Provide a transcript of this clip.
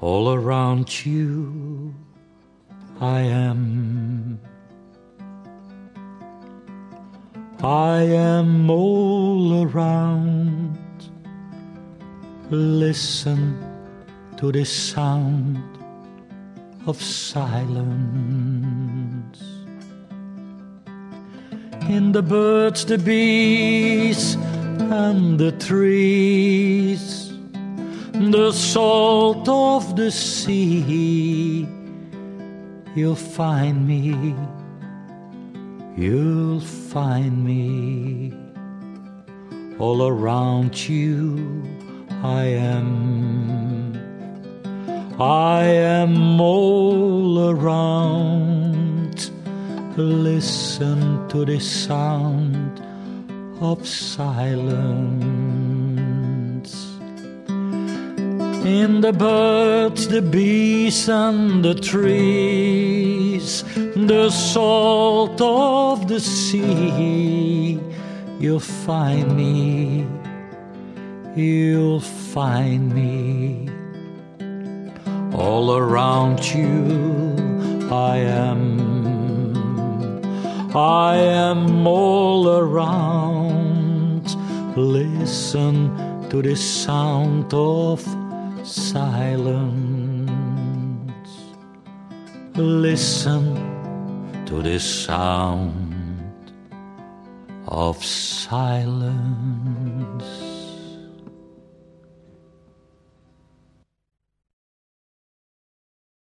all around you I am. I am all around. Listen to the sound of silence. In the birds, the bees, and the trees, the salt of the sea, you'll find me, you'll find me. All around you, I am. I am all around. Listen to the sound of silence. In the birds, the bees, and the trees, the salt of the sea, you'll find me, you'll find me. All around you, I am. I am all around. Listen to the sound of silence. Listen to the sound of silence.